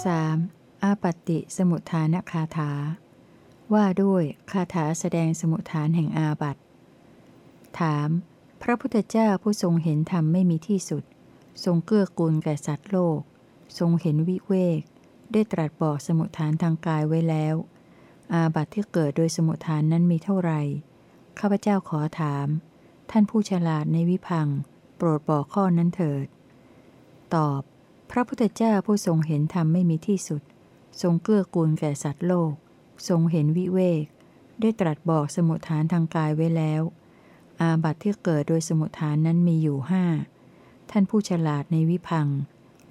3. อาปัตติสมุทฐานคาถา ว่าด้วยคาถาแสดงสมุทฐานแห่งอาบัตถาม พระพุทธเจ้าผู้ทรงเห็นธรรมไม่มีที่สุด ทรงเกื้อกูลแก่สัตว์โลก ทรงเห็นวิเวก ได้ตรัสบอกสมุทฐานทางกายไว้แล้ว อาบัตที่เกิดโดยสมุทฐานนั้นมีเท่าไหร่ ข้าพเจ้าขอถาม ท่านผู้ฉลาดในวิพังโปรดบอกข้อนั้นเถิด ตอบ พระพุทธเจ้าผู้ทรงเห็นธรรมไม่มีที่สุด ทรงเกื้อกูลแก่สัตว์โลก ทรงเห็นวิเวก ได้ตรัสบอกสมุทฐานทางกายไว้แล้ว อาบัติที่เกิดโดยสมุทฐานนั้นมีอยู่ห้าท่านผู้ฉลาดในวิพัง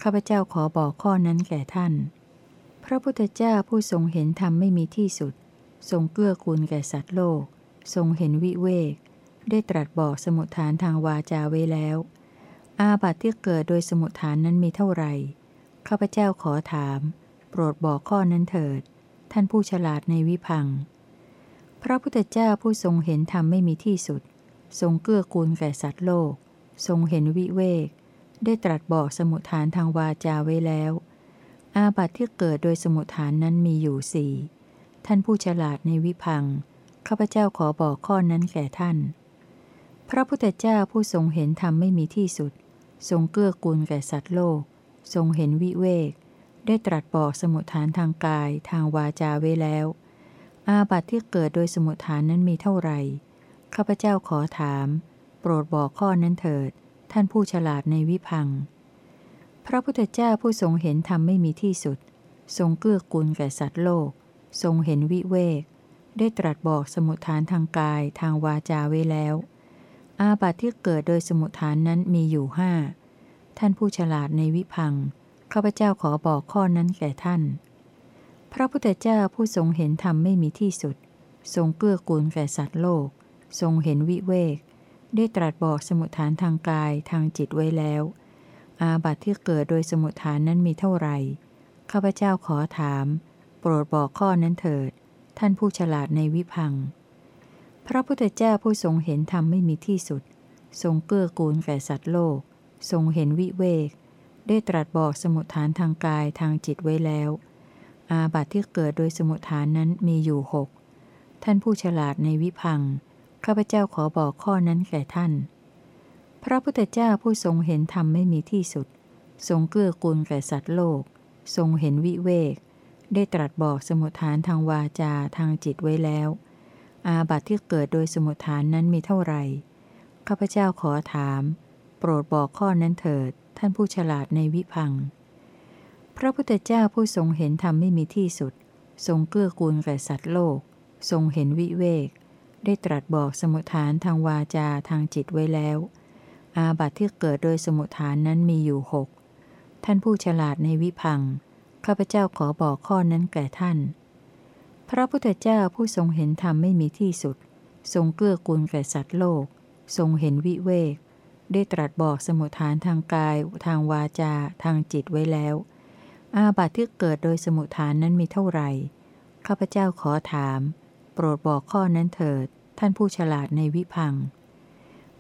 ข้าพเจ้าขอบอกข้อนั้นแก่ท่าน พระพุทธเจ้าผู้ทรงเห็นธรรมไม่มีที่สุด ทรงเกื้อกูลแก่สัตว์โลก ทรงเห็นวิเวก ได้ตรัสบอกสมุทฐานทางวาจาไว้แล้ว อาบัติที่เกิดโดยสมุทฐานนั้นมีเท่าไหร่ ข้าพเจ้าขอถาม โปรดบอกข้อนั้นเถิด ท่านผู้ฉลาดในวิพัง พระพุทธเจ้าผู้ทรงเห็นธรรมไม่มีที่สุด ทรงเกื้อกูลแก่สัตว์โลก ทรงเห็นวิเวก ได้ตรัสบอกสมุทฐานทางวาจาไว้แล้ว อาบัติที่เกิดโดยสมุทฐานนั้นมีอยู่สี่ท่านผู้ฉลาดในวิพัง ข้าพเจ้าขอบอกข้อนั้นแก่ท่าน พระพุทธเจ้าผู้ทรงเห็นธรรมไม่มีที่สุด ทรงเกื้อกูลแก่สัตว์โลก ทรงเห็นวิเวก ได้ตรัสบอกสมุทฐานทางกายทางวาจาไว้แล้ว อาบัติที่เกิดโดยสมุทฐานนั้นมีเท่าไหร่ ข้าพเจ้าขอถาม โปรดบอกข้อนั้นเถิด ท่านผู้ฉลาดในวิพัง พระพุทธเจ้าผู้ทรงเห็นธรรมไม่มีที่สุด ทรงเกื้อกูลแก่สัตว์โลก ทรงเห็นวิเวก ได้ตรัสบอกสมุทฐานทางกายทางวาจาไว้แล้ว อาบัติที่เกิดโดยสมุทฐานนั้นมีอยู่ห้าท่านผู้ฉลาดในวิพังข้าพเจ้าขอบอกข้อนั้นแก่ท่าน พระพุทธเจ้าผู้ทรงเห็นธรรมไม่มีที่สุด ทรงเกื้อกูลแก่สัตว์โลก ทรงเห็นวิเวก ได้ตรัสบอกสมุทฐานทางกายทางจิตไว้แล้ว อาบัติที่เกิดโดยสมุทฐานนั้นมีเท่าไหร่ ข้าพเจ้าขอถาม โปรดบอกข้อนั้นเถิด ท่านผู้ฉลาดในวิพังพ ระพุทธเจ้าผู้ทรงเห็นธรรมไม่มีที่สุด ทรงเกื้อกูลแก่สัตว์โลก ทรงเห็นวิเวก ได้ตรัสบอกสมุทฐานทางกายทางจิตไว้แล้ว อาบัติที่เกิดโดยสมุทฐานนั้นมีอยู่หกท่านผู้ฉลาดในวิพังข้าพเจ้าขอบอกข้อนั้นแก่ท่าน พระพุทธเจ้าผู้ทรงเห็นธรรมไม่มีที่สุด ทรงเกื้อกูลแก่สัตว์โลก ทรงเห็นวิเวก ได้ตรัสบอกสมุทฐานทางวาจาทางจิตไว้แล้ว อาบัติที่เกิดโดยสมุทฐานนั้นมีเท่าไหร่ข้าพเจ้าขอถาม โปรดบอกข้อนั้นเถิด ท่านผู้ฉลาดในวิพัง พระพุทธเจ้าผู้ทรงเห็นธรรมไม่มีที่สุด ทรงเกื้อกูลแก่สัตว์โลก ทรงเห็นวิเวก ได้ตรัสบอกสมุทฐานทางวาจาทางจิตไว้แล้ว อาบัติที่เกิดโดยสมุทฐานนั้นมีอยู่หกท่านผู้ฉลาดในวิพังข้าพเจ้าขอบอกข้อนั้นแก่ท่าน พระพุทธเจ้าผู้ทรงเห็นธรรมไม่มีที่สุด ทรงเกื้อกูลแก่สัตว์โลก ทรงเห็นวิเวก ได้ตรัสบอกสมุทฐานทางกาย ทางวาจา ทางจิตไว้แล้ว อาบัติที่เกิดโดยสมุทฐานนั้นมีเท่าไหร่ ข้าพเจ้าขอถาม โปรดบอกข้อนั้นเถิด ท่านผู้ฉลาดในวิพัง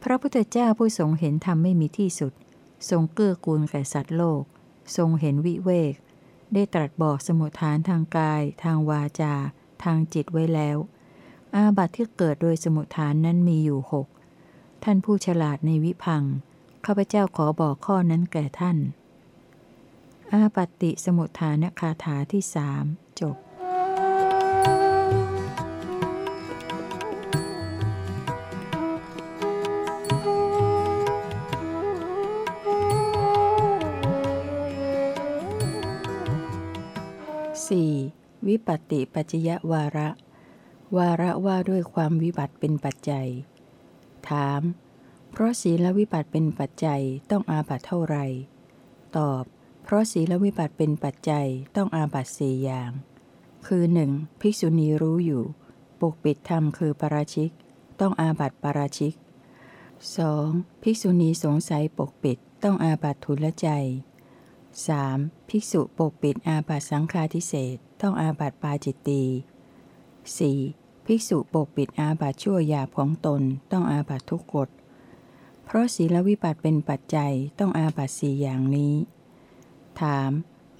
พระพุทธเจ้าผู้ทรงเห็นธรรมไม่มีที่สุด ทรงเกื้อกูลแก่สัตว์โลก ทรงเห็นวิเวกได้ตรัสบอกสมุทฐานทางกาย ทางวาจา ทางจิตไว้แล้ว อาบัติที่เกิดโดยสมุทฐานนั้นมีอยู่หกท่านผู้ฉลาดในวิพังข้าพเจ้าขอบอกข้อนั้นแก่ท่าน อาปัติสมุทฐานคาถาที่สาม ปัตติปัจจยวาระ วาระว่าด้วยความวิบัติเป็นปัจจัย ถาม เพราะศีลวิบัติเป็นปัจจัยต้องอาบัตเท่าไหร่ตอบ เพราะศีลวิบัติเป็นปัจจัยต้องอาบัตสี่อย่าง คือ 1. ภิกษุณีรู้อยู่ปกปิดธรรมคือปราชิก ต้องอาบัตปราชิก 2. ภิกษุณีสงสัยปกปิดต้องอาบัตทุลใจ 3. ภิกษุปกปิดอาบัตสังฆาทิเศษต้องอาบัตปาจิตตี 4. ภิกษุปกปิดอาบัตชั่วยาของตนต้องอาบัตทุกกฎ เพราะศีลวิบัติเป็นปัจจัยต้องอาบัตสี่อย่างนี้ ถาม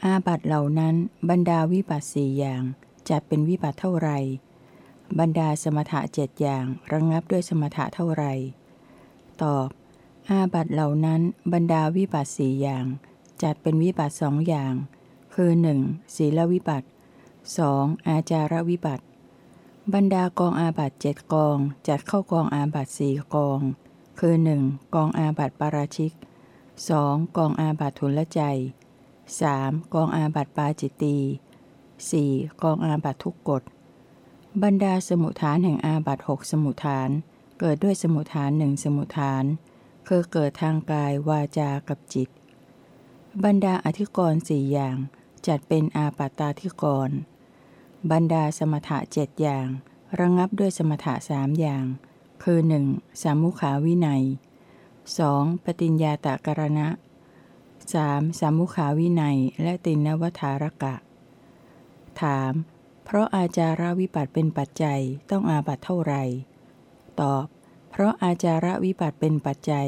อาบัตเหล่านั้นบรรดาวิบัติสี่อย่างจัดเป็นวิบัติเท่าไหร่บรรดาสมถะเจ็ดอย่างระงงับด้วยสมถะเท่าไหร่ตอบ อาบัตเหล่านั้นบรรดาวิบัติสี่อย่าง จัดเป็นวิบัติสองอย่าง คือ 1. ศีลวิบัติ 2. อาจารวิบัติ บรรดากองอาบัตเจ็ดกอง จัดเข้ากองอาบัตสี่กอง คือ 1. กองอาบัตปาราชิก 2. กองอาบัตทุลใจ 3. กองอาบัตปาจิตตี 4. กองอาบัตทุกกฎ บรรดาสมุทฐานแห่งอาบัตหกสมุทฐาน เกิดด้วยสมุทฐานหนึ่งสมุทฐาน คือเกิดทางกายวาจากับจิต บรรดาอธิกรณ์สี่อย่างจัดเป็นอาปัตตาธิกรณ์บรรดาสมถะเจ็ดอย่าง ระงับด้วยสมถะสามอย่าง คือ 1. สามุขาวินัย 2. ปฏิญญาตากรณะ 3. สามุขาวินัย และตินวัฏารกะ ถาม เพราะอาจาราวิปัตเป็นปัจจัยต้องอาบัตเท่าไหร่ ตอบ เพราะอาจาระวิปัตเป็นปัจจัย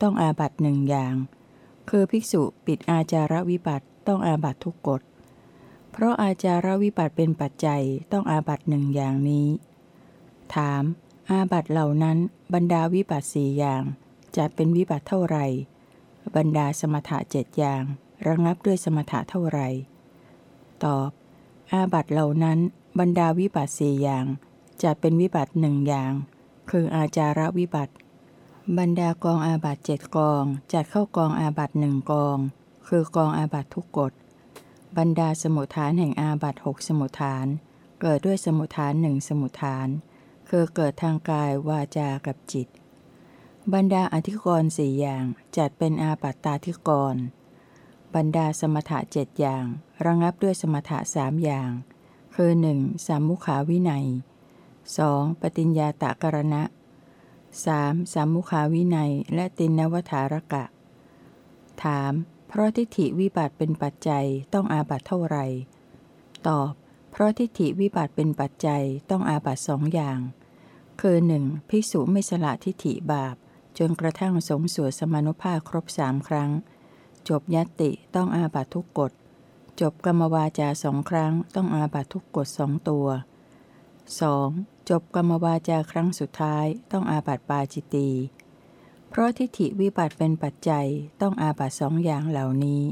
ต้องอาบัตหนึ่งอย่าง คือภิกษุปิดอาจารวิปัตต้องอาบัตทุกกฎ เพราะอาจารวิปัตเป็นปัจจัยต้องอาบัตหนึ่งอย่างนี้ ถาม อาบัตเหล่านั้นบรรดาวิปัตสี่อย่างจัดเป็นวิบัติเท่าไหร่ บรรดาสมถะเจ็ดอย่าง ระงับด้วยสมถะเท่าไหร่ ตอบ อาบัตเหล่านั้นบรรดาวิบัติสี่อย่างจัดเป็นวิบัติหนึ่งอย่าง คืออาจารวิบัติ บรรดากองอาบัตเจ็ดกอง จัดเข้ากองอาบัตหนึ่งกอง คือกองอาบัตทุกกฎ บรรดาสมุทฐานแห่งอาบัตหกสมุทฐาน เกิดด้วยสมุทฐานหนึ่งสมุทฐาน คือเกิดทางกายวาจากับจิต บรรดาอธิกรณ์สี่อย่างจัดเป็นอาปัตตาธิกรณ์บรรดาสมถะเจ็ดอย่าง ระงับด้วยสมถะสามอย่าง คือ 1. สามุขาวินัย 2. ปฏิญญาตากรณะ 3. สามุขาวินัย และตินนวธารกะ ถาม เพราะทิฏฐิวิบัติเป็นปัจจัยต้องอาบัตเท่าไหร่ ตอบ เพราะทิฏฐิวิบัติเป็นปัจจัยต้องอาบัตสองอย่าง คือ 1. ภิกษุไม่สละทิฏฐิบาป จนกระทั่งสงสวดสมานุภาพครบสามครั้ง จบยัตติต้องอาบัตทุกกฎ จบกรรมวาจาสองครั้งต้องอาบัตทุกกฎสองตัว 2. จบกรรมวาจาครั้งสุดท้ายต้องอาบัตปาจิตีเพราะทิฏฐิวิบัติเป็นปัจจัยต้องอาบัตสองอย่างเหล่านี้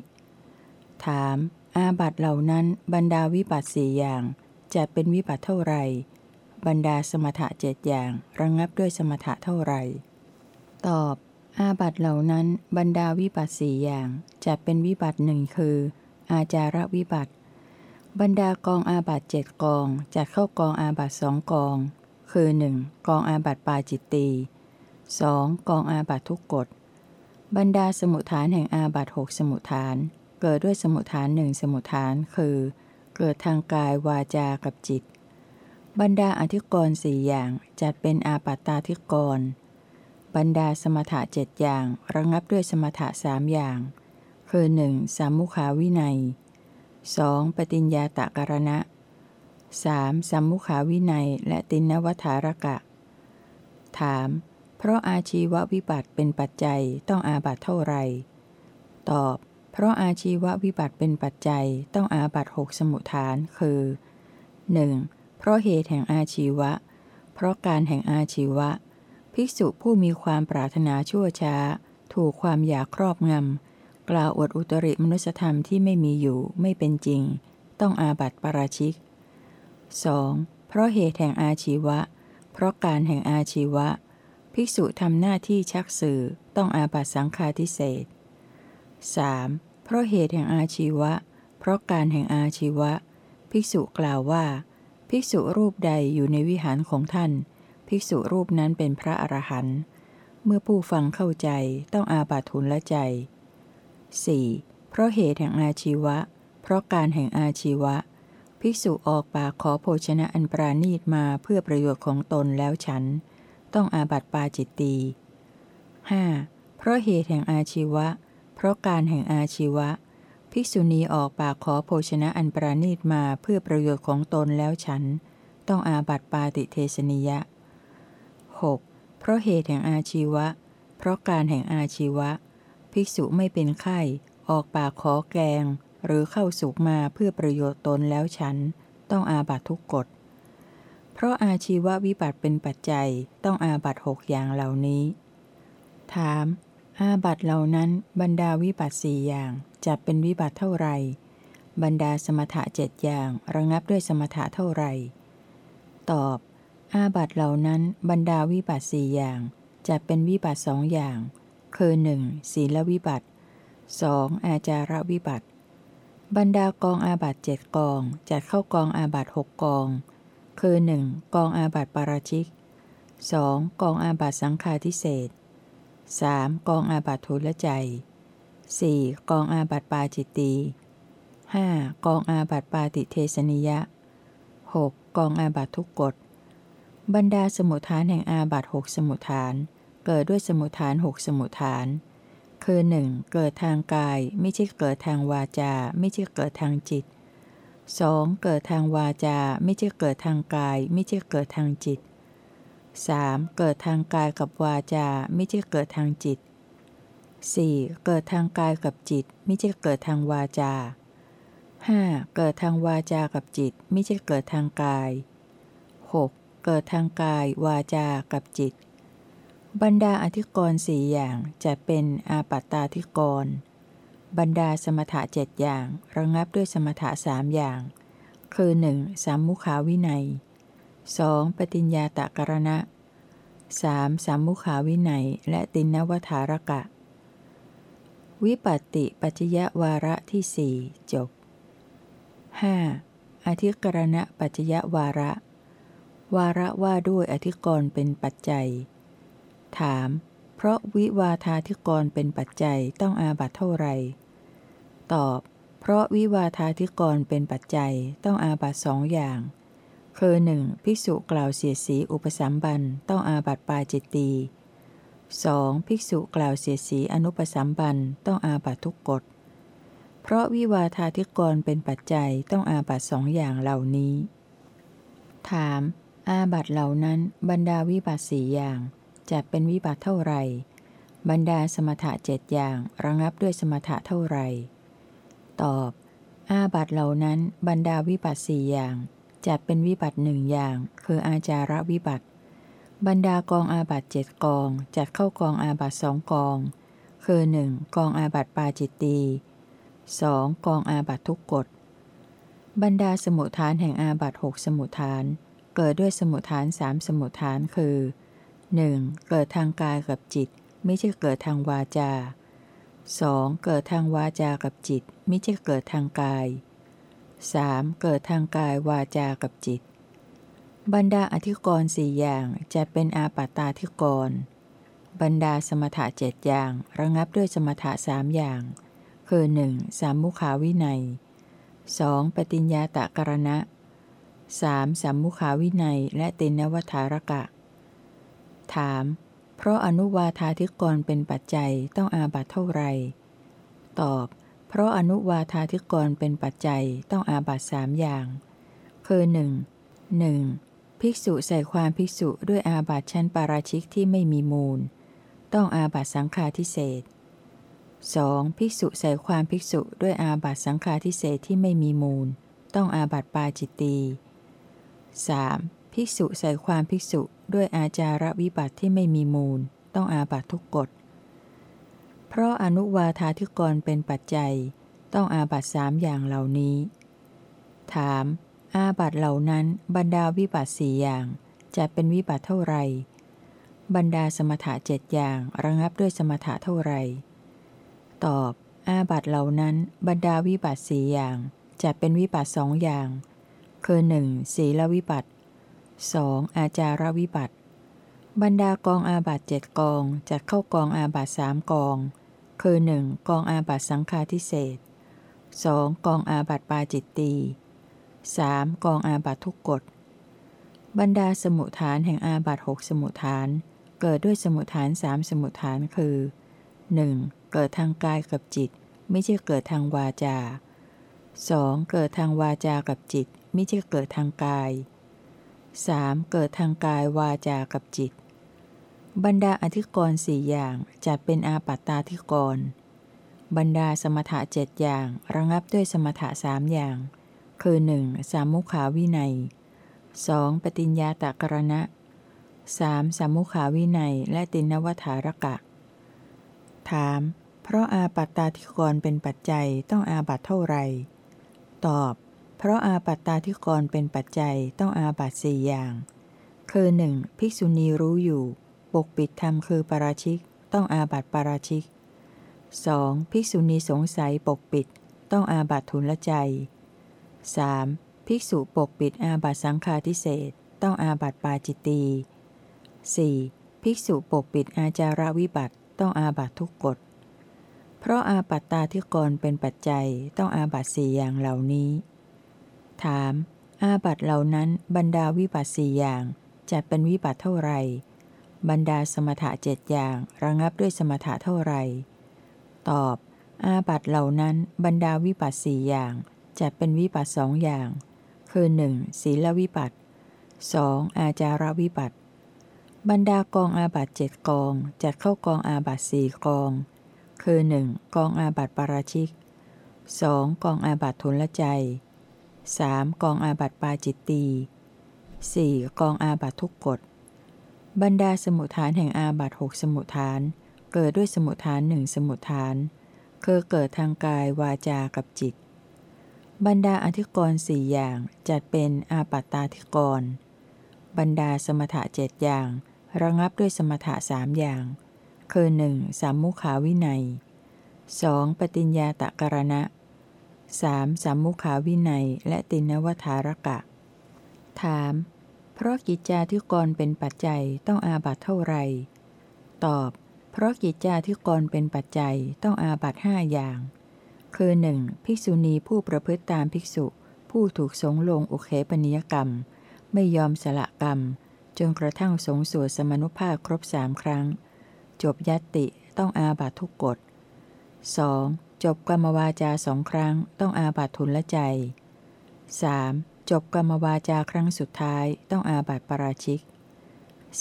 ถาม อาบัตเหล่านั้นบรรดาวิบัติสี่อย่างจะเป็นวิบัติเท่าไหร่ บรรดาสมถะเจ็ดอย่างระงงับด้วยสมถะเท่าไหร่ ตอบ อาบัตเหล่านั้นบรรดาวิบัติสี่อย่างจัดเป็นวิบัติหนึ่งคือ อาจาระวิบัติ บรรดากองอาบัตเจ็ดกองจัดเข้ากองอาบัตสองกอง คือ 1. กองอาบัตปาจิตตี 2. กองอาบัตทุกกฎ บรรดาสมุทฐานแห่งอาบัตหกสมุทฐาน เกิดด้วยสมุทฐานหนึ่งสมุทฐานคือ เกิดทางกายวาจากับจิต บรรดาอธิกรณ์สี่อย่างจัดเป็นอาปัตตาธิกรณ์บรรดาสมถะเจ็ดอย่างระงับด้วยสมถะสามอย่าง คือ 1. สามุขาวินัย 2. ปฏิญญาตะกรณะ 3. สัมมุขาวินัยและตินวัฏารกะ ถาม เพราะอาชีววิบัติเป็นปัจจัยต้องอาบัตเท่าไหร่ตอบ เพราะอาชีววิบัติเป็นปัจจัยต้องอาบัตหกสมุทฐานคือ 1. เพราะเหตุแห่งอาชีวะ เพราะการแห่งอาชีวะ ภิกษุผู้มีความปรารถนาชั่วช้า ถูกความอยากครอบงำ กล่าวอวดอุตริมนุสธรรมที่ไม่มีอยู่ไม่เป็นจริง ต้องอาบัติปราชิก 2. เพราะเหตุแห่งอาชีวะ เพราะการแห่งอาชีวะ ภิกษุทำหน้าที่ชักสื่อต้องอาบัติสังฆาทิเศษ 3. เพราะเหตุแห่งอาชีวะ เพราะการแห่งอาชีวะ ภิกษุกล่าวว่า ภิกษุรูปใดอยู่ในวิหารของท่าน ภิกษุรูปนั้นเป็นพระอรหันต์เมื่อผู้ฟังเข้าใจต้องอาบัติทุนละใจ 4. เพราะเหตุแห่งอาชีวะ เพราะการแห่งอาชีวะ ภิกษุออกปากขอโภชนะอันปราณีตมาเพื่อประโยชน์ของตนแล้วฉัน ต้องอาบัตปาจิตตี 5. เพราะเหตุแห่งอาชีวะ เพราะการแห่งอาชีวะ ภิกษุณีออกปากขอโภชนะอันปราณีตมาเพื่อประโยชน์ของตนแล้วฉัน ต้องอาบัตปาติเทสนิยะ 6. เพราะเหตุแห่งอาชีวะ เพราะการแห่งอาชีวะ ภิกษุไม่เป็นไข้ ออกปากขอแกง หรือเข้าสุกมาเพื่อประโยชน์ตนแล้วฉัน ต้องอาบัตทุกกฎ เพราะอาชีววิบัติเป็นปัจจัยต้องอาบัตหกอย่างเหล่านี้ ถาม อาบัตเหล่านั้นบรรดาวิบัติสี่อย่างจะเป็นวิบัติเท่าไหร่บรรดาสมถะเจ็ดอย่างระงับด้วยสมถะเท่าไหร่ ตอบ อาบัตเหล่านั้นบรรดาวิบัติสี่อย่างจะเป็นวิบัติสองอย่าง คือหนึ่งศีลวิบัติสองอาจารวิบัติ บรรดากองอาบัตเจ็ดกอง จัดเข้ากองอาบัตหกกอง คือหนึ่งกองอาบัตปาราชิกสองกองอาบัตสังฆาทิเศษสามกองอาบัตทุลใจสี่กองอาบัตปาจิตตีห้ากองอาบัตปาติเทสนิยะหกกองอาบัตทุกกฎ บรรดาสมุทฐานแห่งอาบัตหกสมุทฐาน เกิดด้วยสมุทฐานหกสมุทฐาน คือหนึ่งเกิดทางกายไม่ใช่เกิดทางวาจา ไม่ใช่เกิดทางจิต 2. เกิดทางวาจา ไม่ใช่เกิดทางกาย ไม่ใช่เกิดทางจิต 3. เกิดทางกายกับวาจา ไม่ใช่เกิดทางจิต 4. เกิดทางกายกับจิต ไม่ใช่เกิดทางวาจา 5. เกิดทางวาจากับจิต ไม่ใช่เกิดทางกาย 6. เกิดทางกายวาจากับจิต บรรดาอธิกรณ์สี่อย่างจะเป็นอาปัตตาธิกรณ์บรรดาสมถะเจ็ดอย่าง ระงับด้วยสมถะสามอย่าง คือ 1. สามมุขาวินัย 2. ปฏิญญาตะกรณะ 3. สามมุขาวินัย และตินนวธารกะ วิปัตติปัจยวาระที่สี่จบ 5. อธิกรณะปัจจยวาระ วาระว่าด้วยอธิกรณ์เป็นปัจจัย ถาม เพราะวิวาทาธิกรเป็นปัจจัยต้องอาบัตเท่าไร ตอบ เพราะวิวาทาธิกรเป็นปัจจัยต้องอาบัตสองอย่าง คือหนึ่งภิกษุกล่าวเสียสีอุปสัมบันต้องอาบัตปาจิตตี 2. ภิกษุกล่าวเสียสีอนุปสัมบันต้องอาบัตทุกกฎ เพราะวิวาทาธิกรเป็นปัจจัยต้องอาบัตสองอย่างเหล่านี้ ถาม อาบัติเหล่านั้นบรรดาวิบัติสี่อย่าง จัดเป็นวิบัติเท่าไหร่ บรรดาสมถะเจ็ดอย่างระงับด้วยสมถะเท่าไหร่ ตอบ อาบัติเหล่านั้นบรรดาวิบัติสี่อย่างจัดเป็นวิบัติหนึ่งอย่าง คืออาจารวิบัติ บรรดากองอาบัติเจ็ดกอง จัดเข้ากองอาบัติสองกอง คือ 1. กองอาบัติปาจิตตีย์ 2. กองอาบัติทุกกฏบรรดาสมุทฐานแห่งอาบัตหกสมุทฐาน เกิดด้วยสมุทฐานสามสมุทฐานคือ หนึ่งเกิดทางกายกับจิต ไม่ใช่เกิดทางวาจา 2. เกิดทางวาจากับจิต ไม่ใช่เกิดทางกาย 3. เกิดทางกายวาจากับจิต บรรดาอธิกรณ์สี่อย่างจะเป็นอาปัตตาธิกรณ์บรรดาสมถะเจ็ดอย่าง ระงับด้วยสมถะสามอย่าง คือ 1. สามมุขาวินัย 2. ปฏิญญาตะกรณะ 3. สามมุขาวินัยและตินวัฏารกะ ถาม เพราะอนุวาธาธิกรเป็นปัจจัยต้องอาบัตเท่าไร ตอบ เพราะอนุวาธาธิกรเป็นปัจจัยต้องอาบัตสามอย่าง คือหนึ่งหนึ่งภิกษุใส่ความภิกษุด้วยอาบัตชั้นปาราชิกที่ไม่มีมูล ต้องอาบัตสังฆาทิเศษ 2. ภิกษุใส่ความภิกษุด้วยอาบัตสังฆาทิเศษที่ไม่มีมูล ต้องอาบัตปาจิตตี 3. ภิกษุใส่ความภิกษุด้วยอาจาระวิบัติที่ไม่มีมูล ต้องอาบัตทุกกฎ เพราะอนุวาธาธิกรเป็นปัจจัย ต้องอาบัตสามอย่างเหล่านี้ ถาม อาบัตเหล่านั้นบรรดาวิบัติสี่อย่าง จัดเป็นวิบัติเท่าไรบรรดาสมถะเจ็ดอย่างระงับด้วยสมถะเท่าไรตอบ อาบัติเหล่านั้นบรรดาวิบัติสี่อย่าง จัดเป็นวิบัติสองอย่าง คือหนึ่งศีลวิบัติ 2. อาจารวิบัติ บรรดากองอาบัติเจ็ดกองจัดเข้ากองอาบัติสามกอง คือ 1. กองอาบัติสังฆาทิเสส 2. กองอาบัติปาจิตตีย์ 3. กองอาบัตทุกกฎ บรรดาสมุทฐานแห่งอาบัตหกสมุทฐาน เกิดด้วยสมุทฐานสามสมุทฐานคือ 1. เกิดทางกายกับจิต ไม่ใช่เกิดทางวาจา 2. เกิดทางวาจากับจิต ไม่ใช่เกิดทางกาย 3. เกิดทางกายวาจากับจิต บรรดาอธิกรณ์สี่อย่างจัดเป็นอาปัตตาธิกรณ์บรรดาสมถะเจ็ดอย่างระงับด้วยสมถะสามอย่าง คือ 1. สามุขาวินัย 2. ปฏิญญาตกรณะ 3. สามุขาวินัย และตินวัฏารกะ ถาม เพราะอาปัตตาธิกรเป็นปัจจัยต้องอาบัตเท่าไหร่ตอบ เพราะอาปัตตาธิกรเป็นปัจจัยต้องอาบัตสี่อย่าง คือ 1. ภิกษุณีรู้อยู่ ปกปิดธรรมคือปราชิก ต้องอาบัตปราชิก 2. ภิกษุณีสงสัยปกปิด ต้องอาบัตทุนละใจ 3. ภิกษุปกปิดอาบัตสังฆาทิเศษต้องอาบัตปาจิตตี 4. ภิกษุปกปิดอาจาระวิบัติต้องอาบัตทุกกฎ เพราะอาปัตตาที่กรเป็นปัจจัยต้องอาบัตสี่อย่างเหล่านี้ ถาม อาบัตเหล่านั้นบรรดาวิบัติสี่อย่างจัดเป็นวิบัติเท่าไร บรรดาสมถะเจ็ดอย่างระงับด้วยสมถะเท่าไร ตอบ อาบัติเหล่านั้นบรรดาวิบัติสี่อย่างจัดเป็นวิบัติสองอย่าง คือ 1. ศีลวิบัติสองอาจารวิบัติบรรดากองอาบัติเจ็ดกองจัดเข้ากองอาบัติสี่กอง คือ 1. กองอาบัติปาราชิก 2. กองอาบัติถุลลัจจัย 3. กองอาบัตปาจิตตี 4. กองอาบัตทุกกฎ บรรดาสมุทฐานแห่งอาบัตหกสมุทฐาน เกิดด้วยสมุทฐานหนึ่งสมุทฐาน คือเกิดทางกายวาจากับจิต บรรดาอธิกรณ์สี่อย่างจัดเป็นอาปัตตาธิกรณ์บรรดาสมถะเจ็ดอย่าง ระงับด้วยสมถะสามอย่าง คือ 1. สามมุขาวินัย 2. ปฏิญญาตกรณะ 3. สามมุขาวินัย และตินวัฏารกะ ถาม เพราะกิจจาธิกรเป็นปัจจัยต้องอาบัตเท่าไหร่ตอบ เพราะกิจจาที่กรเป็นปัจจัยต้องอาบัตห้าอย่าง คือ 1. ภิกษุณีผู้ประพฤติตามภิกษุ ผู้ถูกสงลงอุเคปนิยกรรม ไม่ยอมสละกรรม จนกระทั่งสงสวดสมนุภาพครบสามครั้ง จบยัตติต้องอาบัตทุกกฎ 2. จบกรรมวาจาสองครั้งต้องอาบัตทุนละใจ 3. จบกรรมวาจาครั้งสุดท้ายต้องอาบัตปราชิก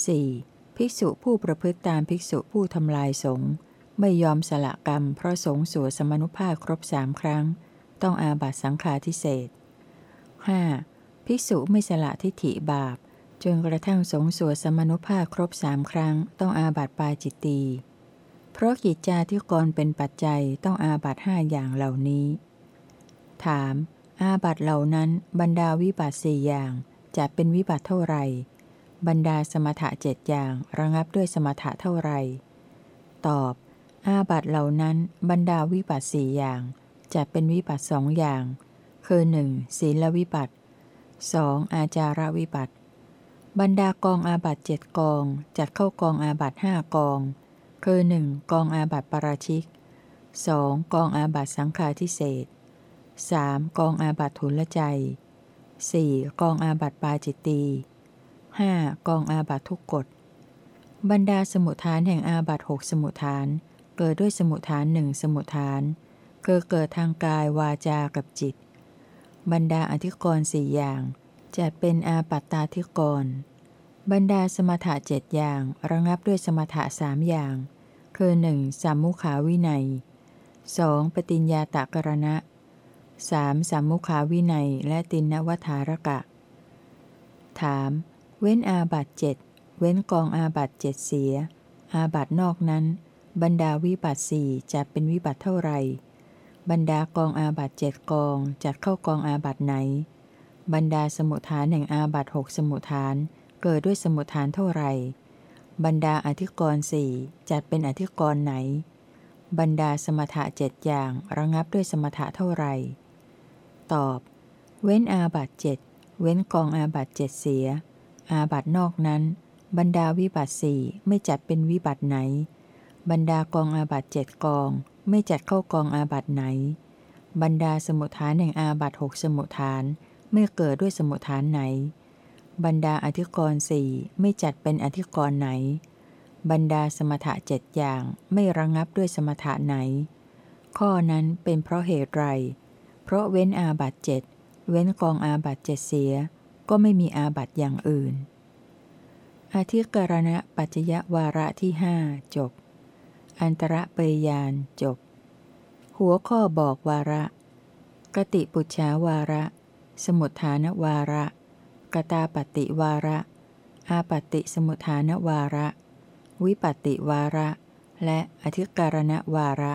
4. ภิกษุผู้ประพฤติตามภิกษุผู้ทำลายสงฆ์ไม่ยอมสละกรรมเพราะสงฆ์สวดสมนุภาพครบสามครั้ง ต้องอาบัตสังฆาทิเศษ 5. ภิกษุไม่สละทิฏฐิบาป จนกระทั่งสงสวดสมนุภาพครบสามครั้ง ต้องอาบัตปาจิตตี เพราะกิจจาที่กรเป็นปัจจัยต้องอาบัตห้าอย่างเหล่านี้ ถาม อาบัตเหล่านั้นบรรดาวิบัตสี่อย่างจะเป็นวิบัตเท่าไหร่ บรรดาสมถะเจ็ดอย่างระงับด้วยสมถะเท่าไรตอบ อาบัตเหล่านั้นบรรดาวิปัสสี่อย่างจะเป็นวิปัสสองอย่าง คือ 1. ศีลวิปัสสองอาจารวิปัสบรรดากองอาบัตเจ็ดกอง จัดเข้ากองอาบัตห้ากอง คือ 1. กองอาบัติปราชิก 2. กองอาบัติสังฆาทิเศษ 3. กองอาบัติทุนละใจ 4. กองอาบัติปาจิตตี 5. กองอาบัติทุกกฎ บรรดาสมุทฐานแห่งอาบัตหกสมุทฐาน เกิดด้วยสมุทฐานหนึ่งสมุทฐานคือเกิดทางกายวาจากับจิต บรรดาอธิกรณ์สี่อย่างจัดเป็นอาปัตตาธิกรณ์ บรรดาสมถะเจ็ดอย่าง ระงับด้วยสมถะสามอย่าง คือ 1. สัมมุขาวินัย 2. ปฏิญญาตกรณะ 3. สัมมุขาวินัย และติณวัตถารกะ ถาม เว้นอาบัติเจ็ดเว้นกองอาบัติเจ็ดเสีย อาบัตินอกนั้น บรรดาวิบัติสี่จัดเป็นวิบัติเท่าไรบรรดากองอาบัติเจ็ดกองจัดเข้ากองอาบัติไหน บรรดาสมุฏฐานแห่งอาบัติหกสมุฏฐาน เกิดด้วยสมุฏฐานเท่าไรบรรดาอธิกรณ์สี่จัดเป็นอธิกรณ์ไหน บรรดาสมถะเจ็ดอย่างระงับด้วยสมถะเท่าไรตอบ เว้นอาบัติเจ็ดเว้นกองอาบัติเจ็ดเสีย อาบัตินอกนั้น บรรดาวิบัติสี่ไม่จัดเป็นวิบัติไหน บรรดากองอาบัติเจ็ดกอง ไม่จัดเข้ากองอาบัติไหน บรรดาสมุฏฐานแห่งอาบัติหกสมุฏฐานไม่เกิดด้วยสมุฏฐานไหน บรรดาอธิกรณ์สี่ไม่จัดเป็นอธิกรณ์ไหน บรรดาสมถะเจ็ดอย่างไม่ระงับด้วยสมถะไหน ข้อนั้นเป็นเพราะเหตุไร เพราะเว้นอาบัติเจ็ดเว้นกองอาบัตเจ็ดเสีย ก็ไม่มีอาบัตอย่างอื่นอาทิกรณะปัจจยวาระที่หจบ อันตรเปยานจบ หัวข้อบอกวาระ กติปุจฉาวาระ สมุทฐานวาระ กตาปฏิวาระ อาปฏิสมุทฐานวาระ วิปติวาระ และอธิการณวาระ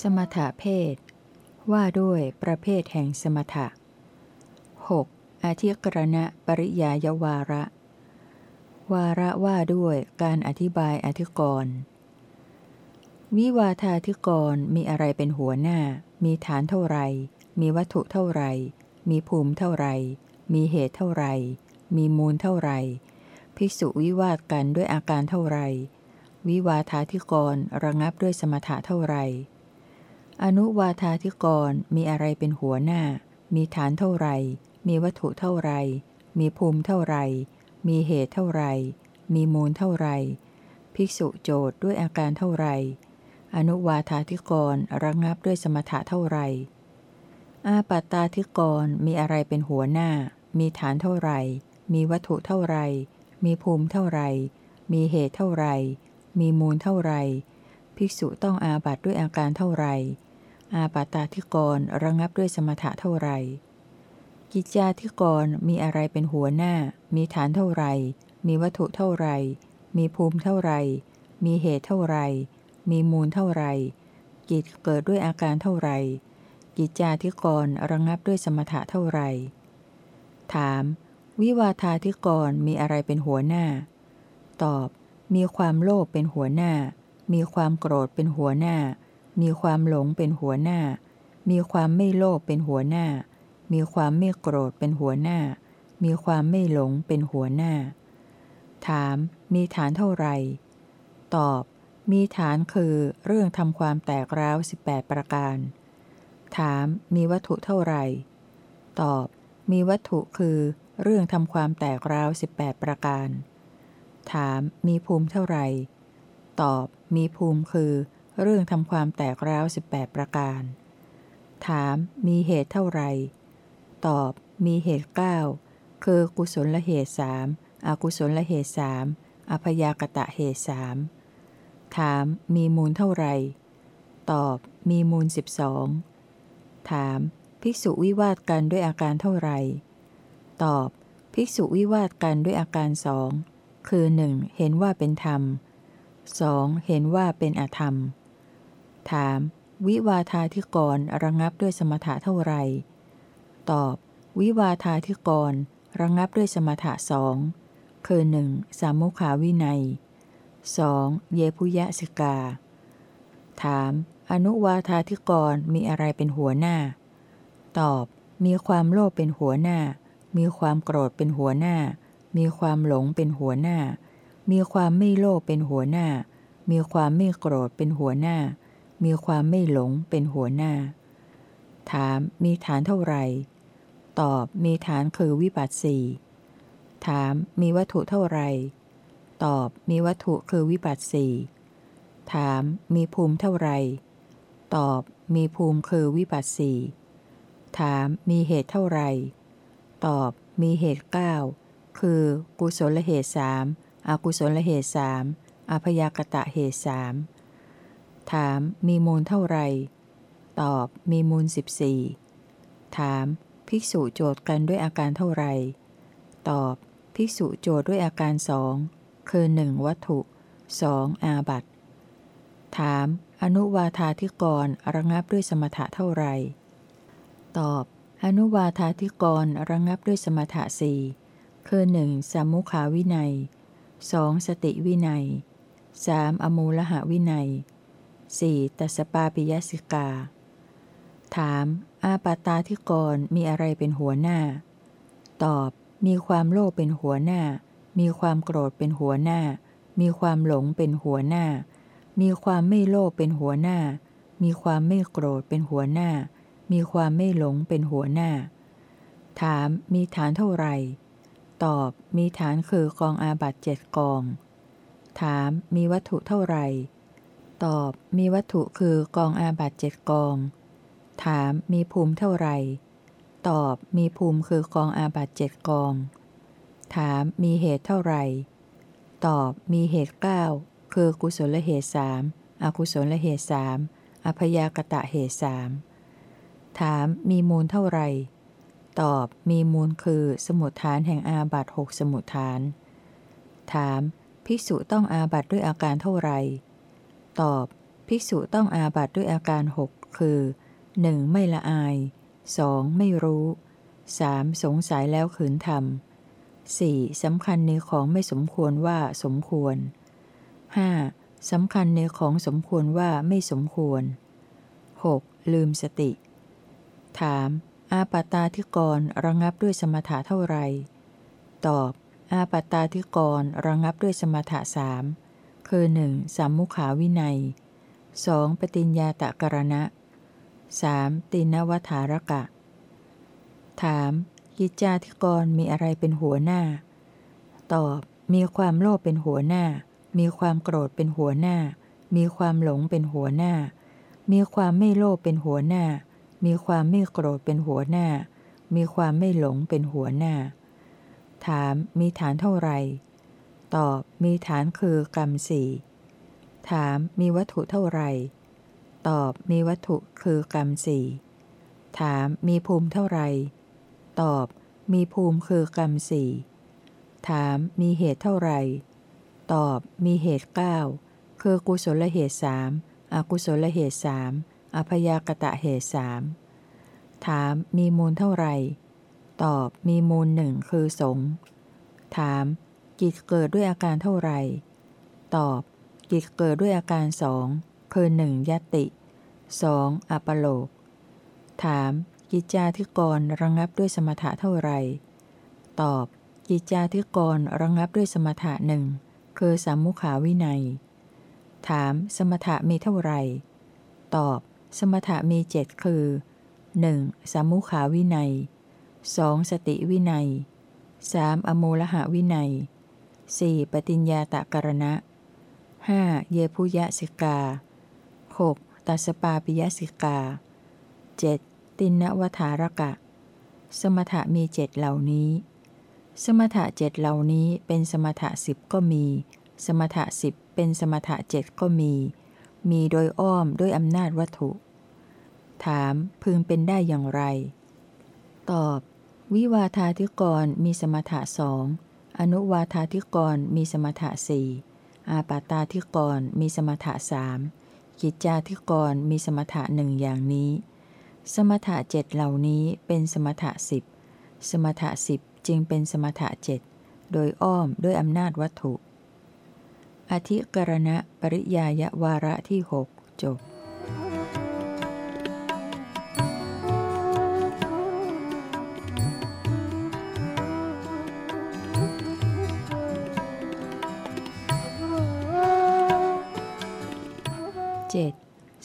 สมถะเพศ ว่าด้วยประเภทแห่งสมถะ 6. อธิกรณะปริยายวาระ วาระว่าด้วยการอธิบายอธิกรณ์วิวาธาธิกรมีอะไรเป็นหัวหน้า มีฐานเท่าไร มีวัตถุเท่าไร มีภูมิเท่าไร มีเหตุเท่าไร มีมูลเท่าไร ภิกษุวิวาทกันด้วยอาการเท่าไร วิวาธาธิกรระงับด้วยสมถะเท่าไร อนุวาธาธิกรมีอะไรเป็นหัวหน้า มีฐานเท่าไร มีวัตถุเท่าไร มีภูมิเท่าไร มีเหตุเท่าไร มีมูลเท่าไร ภิกษุโจทย์ด้วยอาการเท่าไร อนุวาธาธิกรระงับด้วยสมถะเท่าไร อาปัตตาธิกรมีอะไรเป็นหัวหน้า มีฐานเท่าไร มีวัตถุเท่าไร มีภูมิเท่าไร มีเหตุเท่าไร มีมูลเท่าไร ภิกษุต้องอาบัตด้วยอาการเท่าไร อาปาตาธิกรระงับด้วยสมถะเท่าไร กิจจาธิกรมีอะไรเป็นหัวหน้า มีฐานเท่าไร มีวัตถุเท่าไร มีภูมิเท่าไร มีเหตุเท่าไร มีมูลเท่าไร กิจเกิดด้วยอาการเท่าไร กิจจาธิกรระงับด้วยสมถะเท่าไร ถาม วิวาทาธิกรมีอะไรเป็นหัวหน้า ตอบ มีความโลภเป็นหัวหน้า มีความโกรธเป็นหัวหน้า มีความหลงเป็นหัวหน้า มีความไม่โลภเป็นหัวหน้า มีความไม่โกรธเป็นหัวหน้า มีความไม่หลงเป็นหัวหน้า ถาม มีฐานเท่าไหร่ ตอบ มีฐานคือเรื่องทำความแตกร้าว 18 ประการ ถาม มีวัตถุเท่าไหร่ ตอบ มีวัตถุคือเรื่องทำความแตกร้าว 18 ประการ ถาม มีภูมิเท่าไหร่ ตอบ มีภูมิคือ เรื่องทำความแตกร้าว 18 ประการ ถาม มีเหตุเท่าไร ตอบ มีเหตุ9คือกุศลละเหตุสามอกุศลละเหตุสามอพยากตะเหตุสามถามมีมูลเท่าไหร่ ตอบ มีมูล12ถาม ภิกษุวิวาทกันด้วยอาการเท่าไหร่ ตอบ ภิกษุวิวาทกันด้วยอาการสองคือ 1. เห็นว่าเป็นธรรม 2. เห็นว่าเป็นอธรรม ถาม วิวาธาธิกรระงับด้วยสมถะเท่าไหร่ ตอบ วิวาธาธิกร ระงับด้วยสมถะสองคือหนึ่งสามุขาวินัย 2. เยพุยะสิกา ถาม อนุวาธาธิกรมีอะไรเป็นหัวหน้า ตอบ มีความโลภเป็นหัวหน้า มีความโกรธเป็นหัวหน้า มีความหลงเป็นหัวหน้า มีความไม่โลภเป็นหัวหน้า มีความไม่โกรธเป็นหัวหน้า มีความไม่หลงเป็นหัวหน้า ถาม มีฐานเท่าไหร่ ตอบมีฐานคือวิบัติสี่ถามมีวัตถุเท่าไร ตอบมีวัตถุคือวิบัติสี่ถามมีภูมิเท่าไร ตอบมีภูมิคือวิบัติสี่ถามมีเหตุเท่าไร ตอบมีเหตุเก้าคือ กุศลเหตุสามอกุศลเหตุสามอพยากตะเหตุสามถามมีมูลเท่าไร ตอบมีมูลสิบสี่ถาม ภิกษุโจทย์กันด้วยอาการเท่าไรตอบ ภิกษุโจทย์ด้วยอาการสองคือหนึ่งวัตถุสองอาบัตถาม อนุวาธาธิกรระงับด้วยสมถะเท่าไรตอบ อนุวาธาธิกรระงับด้วยสมถะสี่คือหนึ่งสามุขาวินัยสองสติวินัยสามอมูลหะวินัย 4. ตัสปาปิยสิกา ถาม อาปาตาธิกรมีอะไรเป็นหัวหน้า ตอบ มีความโลภเป็นหัวหน้า มีความโกรธเป็นหัวหน้า มีความหลงเป็นหัวหน้า มีความไม่โลภเป็นหัวหน้า มีความไม่โกรธเป็นหัวหน้า มีความไม่หลงเป็นหัวหน้า ถาม มีฐานเท่าไหร่ ตอบ มีฐานคือกองอาบัตเจ็ดกอง ถาม มีวัตถุเท่าไหร่ ตอบ มีวัตถุคือกองอาบัตเจ็ดกอง ถามมีภูมิเท่าไหร่ ตอบมีภูมิคือกองอาบัตเจ็ดกอง ถามมีเหตุเท่าไหร่ ตอบมีเหตุเก้าคือกุศลเหตุสามอกุศลเหตุสามอพยากตะเหตุสามถามมีมูลเท่าไหร่ ตอบมีมูลคือสมุทฐานแห่งอาบัตหกสมุทฐาน ถามภิกษุต้องอาบัตด้วยอาการเท่าไหร่ ตอบภิกษุต้องอาบัตด้วยอาการหกคือ 1. ไม่ละอาย 2. ไม่รู้ 3. สงสัยแล้วขืนทำ 4. สำคัญในของไม่สมควรว่าสมควร 5. สำคัญในของสมควรว่าไม่สมควร 6. ลืมสติ ถาม อาปาตาธิกรระงับด้วยสมถะเท่าไหร่ตอบ อาปาตาธิกรระงับด้วยสมถะสามคือ 1. สัมมุขาวินัย 2. ปฏิญญาตะกรณะ 3. ตินวัฏารกะ ถามกิจจาธิกรมีอะไรเป็นหัวหน้า ตอบ มีความโลภเป็นหัวหน้า มีความโกรธเป็นหัวหน้า มีความหลงเป็นหัวหน้า มีความไม่โลภเป็นหัวหน้า มีความไม่โกรธเป็นหัวหน้า มีความไม่หลงเป็นหัวหน้า ถามมีฐานเท่าไหร่ ตอบ มีฐานคือกรรมสี่ ถามมีวัตถุเท่าไหร่ ตอบมีวัตถุคือกรรมสี่ถามมีภูมิเท่าไหร่ตอบ มีภูมิคือกรรมสี่ถามมีเหตุเท่าไหร่ตอบ มีเหตุเก้าคือกุศลเหตุสามอกุศลเหตุสามอพยากตะเหตุสามถามมีมูลเท่าไหร่ ตอบมีมูลหนึ่งคือสงถามกิจเกิดด้วยอาการเท่าไหร่ ตอบกิจเกิดด้วยอาการสอง คือหนึ่งยติสองอัปโลก ถาม กิจจาธิกรระงับด้วยสมถะเท่าไหร่ ตอบ กิจจาธิกรระงับด้วยสมถะหนึ่งคือสามมุขาวินัย ถามสมถะมีเท่าไหร่ ตอบ สมถะมีเจ็ดคือ 1. สามุขาวินัย 2. สติวินัย 3. อมูลหะวินัย 4. ปฏิญญาตะกรณะ 5. เยพุยสิกา 6. ตัสปาปิยสิกา 7. ตินวธารกะ สมถะมีเจ็ดเหล่านี้ สมถะเจ็ดเหล่านี้เป็นสมถะสิบก็มี สมถะสิบเป็นสมถะเจ็ดก็มี มีโดยอ้อมด้วยอำนาจวัตถุ ถามพึงเป็นได้อย่างไร ตอบ วิวาทาธิกรมีสมถะสองอนุวาทาธิกรมีสมถะสี่อาปาตาธิกรมีสมถะสาม กิจจาธิกรมีสมถะหนึ่งอย่างนี้ สมถะเจ็ดเหล่านี้เป็นสมถะสิบสมถะสิบจึงเป็นสมถะเจ็ดโดยอ้อมด้วยอำนาจวัตถุ อธิกรณะปริยายวาระที่หกจบ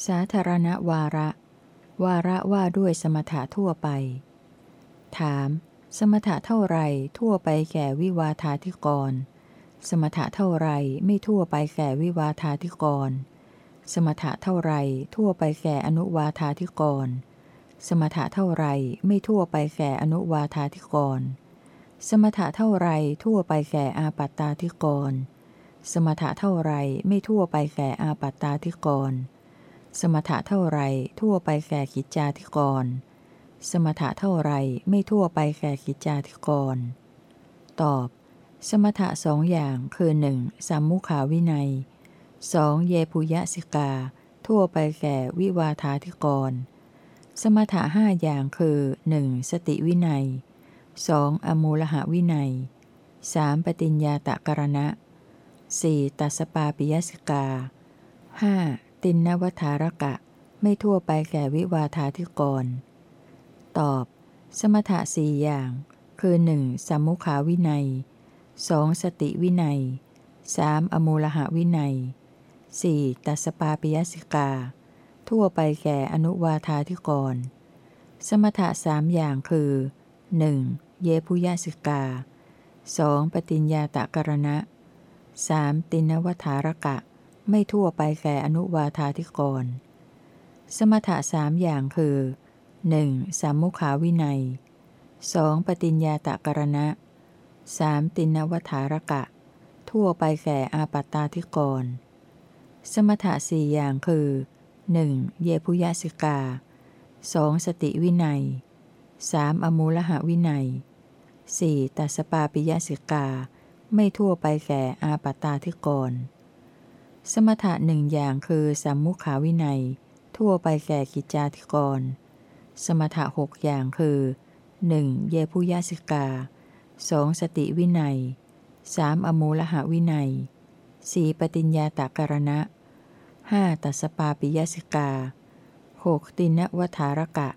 สาธารณวาระ วาระว่าด้วยสมถะทั่วไป ถาม สมถะเท่าไรทั่วไปแก่วิวาธาธิกร สมถะเท่าไรไม่ทั่วไปแก่วิวาธาธิกร สมถะเท่าไรทั่วไปแก่อนุวาธาธิกร สมถะเท่าไรไม่ทั่วไปแก่อนุวาธาธิกร สมถะเท่าไรทั่วไปแก่อาปัตตาธิกร สมถะเท่าไรไม่ทั่วไปแก่อาปัตตาธิกร สมถะเท่าไรทั่วไปแก่กิจจาธิกร สมถะเท่าไรไม่ทั่วไปแก่กิจจาธิกร ตอบ สมถะสองอย่างคือหนึ่งสัมมุขาวินัยสองเยปุยสิกา ทั่วไปแก่วิวาธาธิกร สมถะห้าอย่างคือหนึ่งสติวินัยสองอมูลหะวินัยสามปฏิญญาตะกรณะ 4. ตัสปาปิยสิกา 5. ตินนวัฏารกะ ไม่ทั่วไปแก่วิวาธาธิกร ตอบ สมถะสี่อย่าง คือ 1. สัมมุขาวินัย 2. สติวินัย 3. อมูลหะวินัย 4. ตัสปาปิยสิกา ทั่วไปแก่อนุวาธาธิกร สมถะสามอย่างคือ 1. เยพุยสิกา 2. ปฏิญญาตะกรณะ 3. ตินวัฏารกะ ไม่ทั่วไปแก่อนุวาธาธิกร สมถะสามอย่างคือ 1. สามมุขาวินัย 2. ปฏิญญาตะกรณะ 3. ตินวัฏารกะ ทั่วไปแก่อาปัตตาธิกร สมถะสี่อย่างคือ 1. เยภุยยสิกา 2. สติวินัย 3. อมูฬหวินัย 4. ตัสสปาปิยสิกา ไม่ทั่วไปแก่อาปัตตาธิกรณ์ สมถะหนึ่งอย่างคือสัมมุขาวินัย ทั่วไปแก่กิจจาธิกรณ์ สมถะหกอย่างคือ 1. เยภุยยสิกา 2. สติวินัย 3. อมูฬหวินัย 4. ปฏิญญาตากรณะ 5. ตัสปาปิยสิกา 6. ตินวัฏารกะ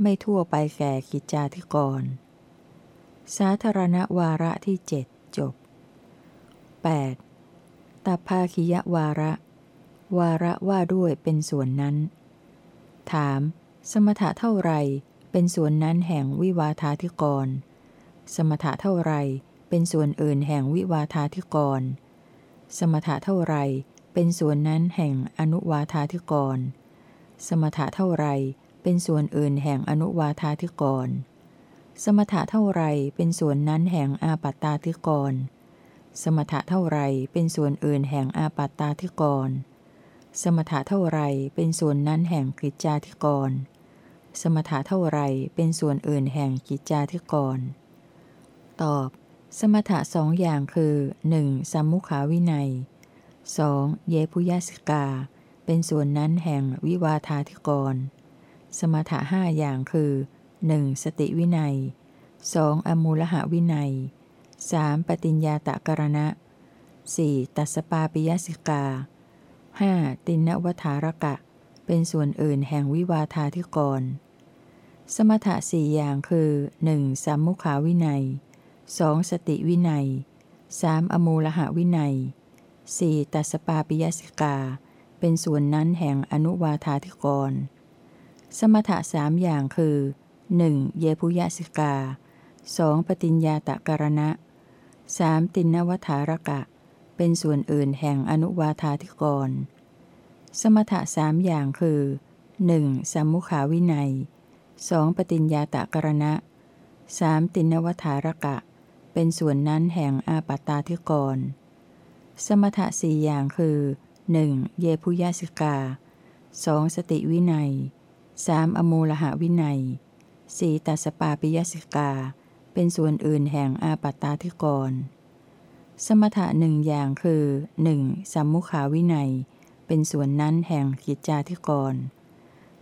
ไม่ทั่วไปแก่กิจจาธิกร สาธารณวาระที่เจ็ดจบ 8. ตัพาคิยวาระ วาระว่าด้วยเป็นส่วนนั้น ถาม สมถะเท่าไรเป็นส่วนนั้นแห่งวิวาทาธิกร สมถะเท่าไรเป็นส่วนอื่นแห่งวิวาทาธิกร สมถะเท่าไรเป็นส่วนนั้นแห่งอนุวาทาธิกร สมถะเท่าไรเป็นส่วนอื่นแห่งอนุวาทาธิกร สมถะเท่าไรเป็นส่วนนั้นแห่งอาปัตตาธิกร สมถะเท่าไรเป็นส่วนอื่นแห่งอาปัตตาธิกร สมถะเท่าไรเป็นส่วนนั้นแห่งกิจจาธิกร สมถะเท่าไรเป็นส่วนอื่นแห่งกิจจาธิกร ตอบ สมถะสองอย่างคือ 1. สัมมุขาวินัย 2. เยพุยสิกา เป็นส่วนนั้นแห่งวิวาทาธิกร สมถะห้าอย่างคือ 1. สติวินัย 2. อมูลหะวินัย 3. ปฏิญญาตะกรณะ 4. ตัสปาปิยสิกา 5. ตินวัฏารกะ เป็นส่วนอื่นแห่งวิวาทาธิกร สมถะสี่อย่างคือ 1. สัมมุขาวินัย 2. สติวินัย 3. อมูลหะวินัย 4. ตัสปาปิยสิกา เป็นส่วนนั้นแห่งอนุวาธาธิกร สมถะสามอย่างคือ 1. เยพุยสิกา 2. ปฏิญญาตะกรณะ 3. ตินวัฏารกะ เป็นส่วนอื่นแห่งอนุวาธาธิกร สมถะสามอย่างคือ 1. สัมมุขาวินัย 2. ปฏิญญาตะกรณะ 3. ตินวัฏารกะ เป็นส่วนนั้นแห่งอาปัตตาธิกร สมถะสี่อย่างคือ 1. เยพุยสิกา 2. สติวินัย 3. อมูลหะวินัย 4. ตัสปาปิยสิกา เป็นส่วนอื่นแห่งอาปัตตาธิกร สมถะหนึ่งอย่างคือ 1. สัมมุขาวินัย เป็นส่วนนั้นแห่งกิจจาธิกร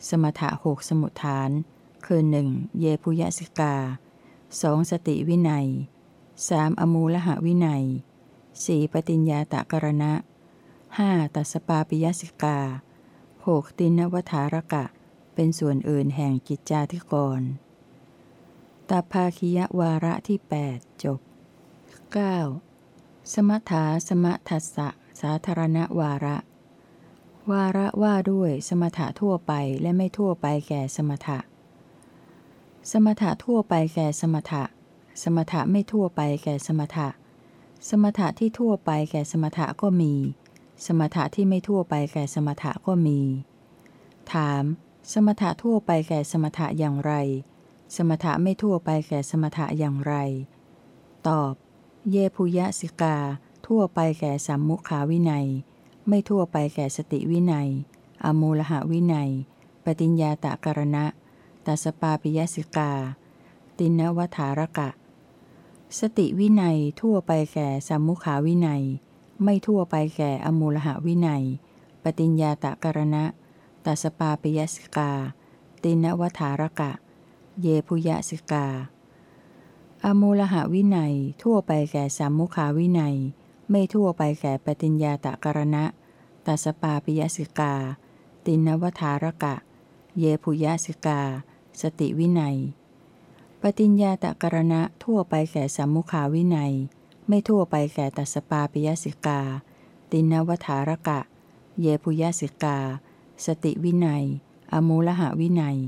สมถะหกสมุทฐาน คือ 1. เยพุยสิกา 2. สติวินัย 3. อมูลหะวินัย 4. ปฏิญญาตะกรณะ 5. ตัสปาปิยสิกา 6. ตินวัฏารกะ เป็นส่วนอื่นแห่งกิจจาธิกร ตาภาคิยวาระที่ 8 จบ 9. สมถาสมทัสสะสาธารณวาระ วาระว่าด้วยสมถะทั่วไปและไม่ทั่วไปแก่สมถะ สมถะทั่วไปแก่สมถะ สมถะไม่ทั่วไปแก่สมถะ สมถะที่ทั่วไปแก่สมถะก็มี สมถะที่ไม่ทั่วไปแก่สมถะก็มี ถาม สมถะทั่วไปแก่สมถะอย่างไร สมถะไม่ทั่วไปแก่สมถะอย่างไร ตอบ เยพุยสิกา ทั่วไปแก่สัมมุขาวินัย ไม่ทั่วไปแก่สติวินัย อมูลหะวินัย ปฏิญญาตะกรณะตัสปาปิยสิกา ตินวัฏารกะ สติวินัยทั่วไปแก่สัมมุขาวินัย ไม่ทั่วไปแก่อมูลหะวินัย ปฏิญญาตะกรณะตัสปาปิยสิกา ตินวัฏารกะ เยพุยสิกา อมูลหะวินัยทั่วไปแก่สัมมุขาวินัย ไม่ทั่วไปแก่ปฏิญญาตะกรณะตัสปาปิยสิกา ตินวัฏารกะ เยพุยสิกา สติวินัย ปฏิญญาตกรณะทั่วไปแก่สัมมุขาวินัย ไม่ทั่วไปแก่ตัสสปาปิยสิกา ติณวัตถารกะ เยภุยยสิกา สติวินัย อมูฬหวินัย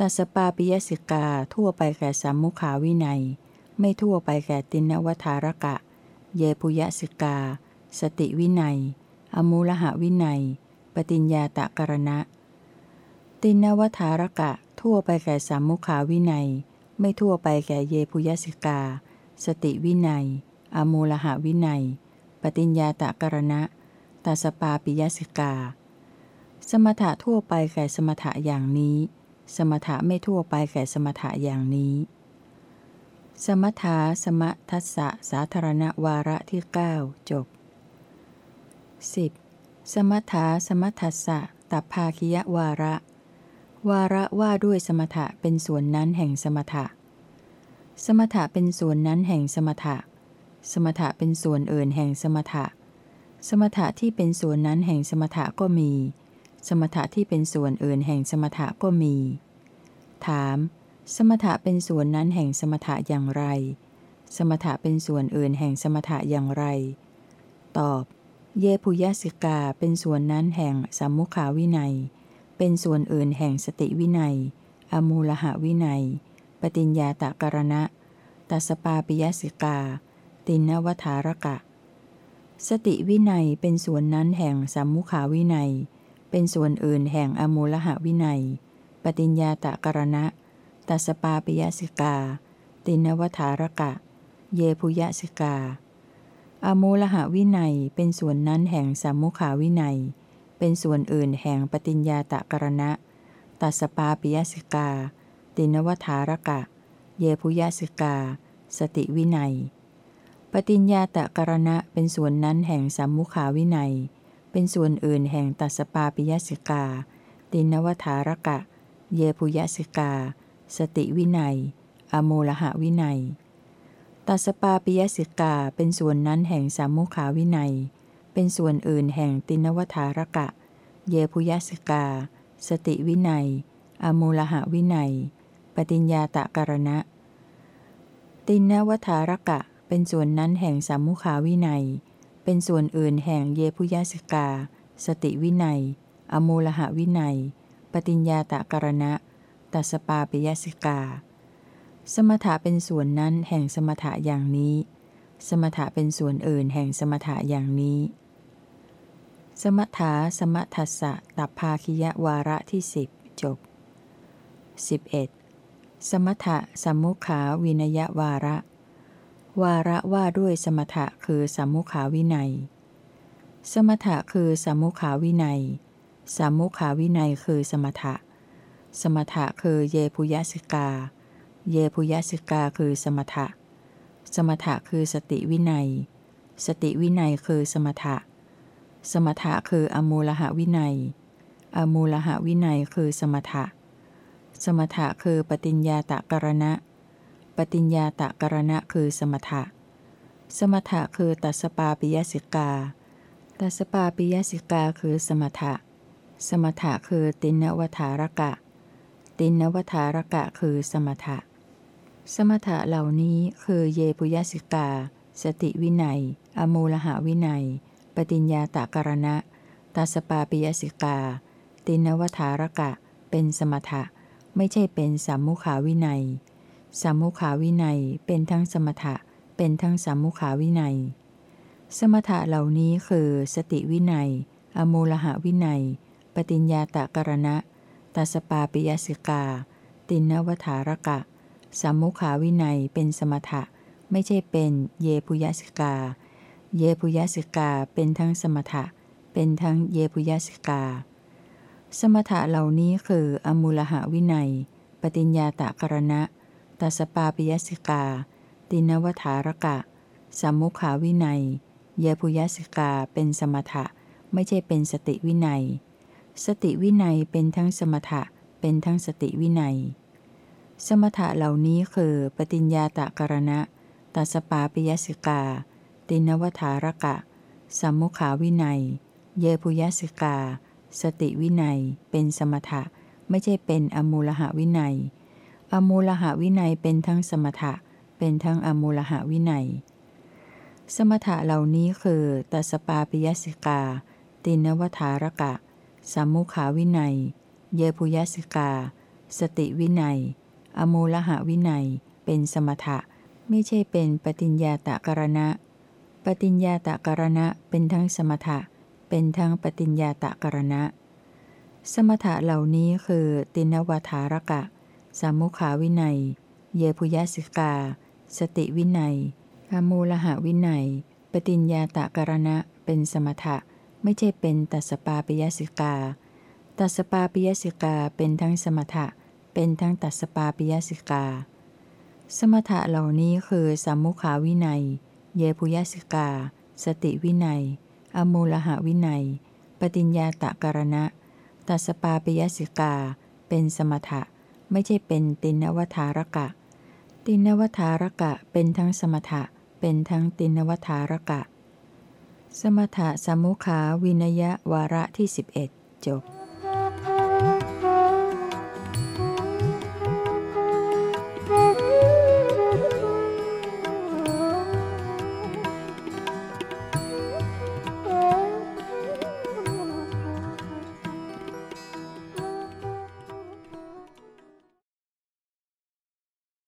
ตัสสปาปิยสิกาทั่วไปแก่สัมมุขาวินัย ไม่ทั่วไปแก่ติณวัตถารกะ เยภุยยสิกา สติวินัย อมูฬหวินัย ปฏิญญาตะกรณะ ตินวัฏารกะ ทั่วไปแก่สามมุขาวินัย ไม่ทั่วไปแก่เยปุยสิกา สติวินัย อมูลหาวินัย ปฏิญญาตะกรณะตาสปาปิยสิกา สมถะทั่วไปแก่สมถะอย่างนี้ สมถะไม่ทั่วไปแก่สมถะอย่างนี้ สมถาสมทัสสะสาธารณวาระที่ 9 จบ 10. สมถาสมทัสสะตัพภาคิยวาระ วาระว่าด้วยสมถะเป็นส่วนนั้นแห่งสมถะ สมถะเป็นส่วนนั้นแห่งสมถะ สมถะเป็นส่วนอื่นแห่งสมถะ สมถะที่เป็นส่วนนั้นแห่งสมถะก็มี สมถะที่เป็นส่วนอื่นแห่งสมถะก็มี ถาม สมถะเป็นส่วนนั้นแห่งสมถะอย่างไร สมถะเป็นส่วนอื่นแห่งสมถะอย่างไร ตอบ เยปุยสิกาเป็นส่วนนั้นแห่งสัมมุขาวินัย เป็นส่วนอื่นแห่งสติวินัย อมูลหะวินัย ปฏิญญาตะกรณะ ตัสปาปิยสิกา ตินวธารกะ สติวินัยเป็นส่วนนั้นแห่งสัมมุขาวินัย เป็นส่วนอื่นแห่งอมูลหะวินัย ปฏิญญาตะกรณะ ตัสสปาปิยสิกา ติณวัตถารกะ เยภุยยสิกาอมูฬหวินัยเป็นส่วนนั้นแห่งสัมมุขาวินัย เป็นส่วนอื่นแห่งปฏิญญาตกรณะ ตัสสปาปิยสิกา ติณวัตถารกะ เยภุยยสิกา สติวินัย ปฏิญญาตกรณะเป็นส่วนนั้นแห่งสัมมุขาวินัย เป็นส่วนอื่นแห่งตัสสปาปิยสิกา ตินวธารกะ เยพุยสิกา สติวินัย อโมลหะวินัย ตัสปาปิยสิกาเป็นส่วนนั้นแห่งสามมุขาวินัย เป็นส่วนอื่นแห่งตินวธารกะ เยพุยสิกา สติวินัย อโมลหะวินัย ปฏิญญาตะกรณะ ตินวธารกะ เป็นส่วนนั้นแห่งสามมุขาวินัย เป็นส่วนอื่นแห่งเยพุยสิกา สติวินัย อโมลหะวินัย ปฏิญญาตะกรณะ ตัสปาปิยสิกา สมถะเป็นส่วนนั้นแห่งสมถะอย่างนี้ สมถะเป็นส่วนอื่นแห่งสมถะอย่างนี้ สมถาสมทัสสะตับภาคิยวาระที่สิบจบ 11. สมถะสมุขาวินยวาระ วาระว่าด้วยสมถะคือสมุขาวินัย สมถะคือสมุขาวินัย สามุขาวินัยคือสมถะ สมถะคือเยปุยสิกา เยปุยสิกาคือสมถะ สมถะคือสติวินัย สติวินัยคือสมถะ สมถะคืออมูลหะวินัย อมูลหะวินัยคือสมถะ สมถะคือปฏิญญาตะกรณะ ปฏิญญาตะกรณะคือสมถะ สมถะคือตัสสปาปิยสิกา ตัสสปาปิยสิกาคือสมถะ สมถะคือติณวัตถารกะ ติณวัตถารกะคือสมถะ สมถะเหล่านี้คือเยภุยยสิกา สติวินัย อมูฬหวินัย ปฏิญญาตกรณะตัสสปาปิยสิกา ติณวัตถารกะ เป็นสมถะ ไม่ใช่เป็นสัมมุขาวินัย สัมมุขาวินัยเป็นทั้งสมถะ เป็นทั้งสัมมุขาวินัย สมถะเหล่านี้คือ สติวินัย อมูลหาวินัย ปฏิญญาตกรณะตาสปาปิยสิกา ตินวธารกะสัมมุขาวินัยเป็นสมถะ ไม่ใช่เป็นเยปุยสิกา เยปุยสิกาเป็นทั้งสมถะ เป็นทั้งเยปุยสิกา สมถะเหล่านี้คืออมูลหะวินัย ปฏิญญาตะกรณะตัสปาปิยสิกา ตินวธารกะสัมมุขาวินัย เยปุยสิกาเป็นสมถะ ไม่ใช่เป็นสติวินัย สติวินัยเป็นทั้งสมถะเป็นทั้งสติวินัย สมถะเหล่านี้คือปฏิญญาตะกรณะตัสปาปิยสิกา ตินวธารกะ สัมมุขาวินัย เยปุยสิกา สติวินัย เป็นสมถะไม่ใช่เป็นอมูฬหวินัย อมูลหะวินัยเป็นทั้งสมถะ เป็นทั้งอมูลหะวินัย สมถะเหล่านี้คือตัสสปาปิยสิกา ติณวัตถารกะ สัมมุขาวินัย เยภุยยสิกา สติวินัย อมูฬหวินัย เป็นสมถะ ไม่ใช่เป็นปฏิญญาตกรณะ ปฏิญญาตะกรณะเป็นทั้งสมถะ เป็นทั้งปฏิญญาตะกรณะ สมถะเหล่านี้คือติณวัตถารกะสัมมุขาวินัย เยภุยยสิกา สติวินัย อมูลหะวินัย ปฏิญญาตะกรณะ เป็นสมถะ ไม่ใช่เป็นตัสสปาปิยสิกา ตัสสปาปิยสิกาเป็นทั้งสมถะ เป็นทั้งตัสสปาปิยสิกา สมถะเหล่านี้คือสามุขาวินัย เยปุยสิกา สติวินัย อมูลหะวินัย ปฏิญญาตะกรณะ ตัสปาปิยสิกา เป็นสมถะ ไม่ใช่เป็นตินวธารกะ ตินวธารกะเป็นทั้งสมถะ เป็นทั้งตินวธารกะ สมถะสมุขาวินยะวาระที่ 11 จบ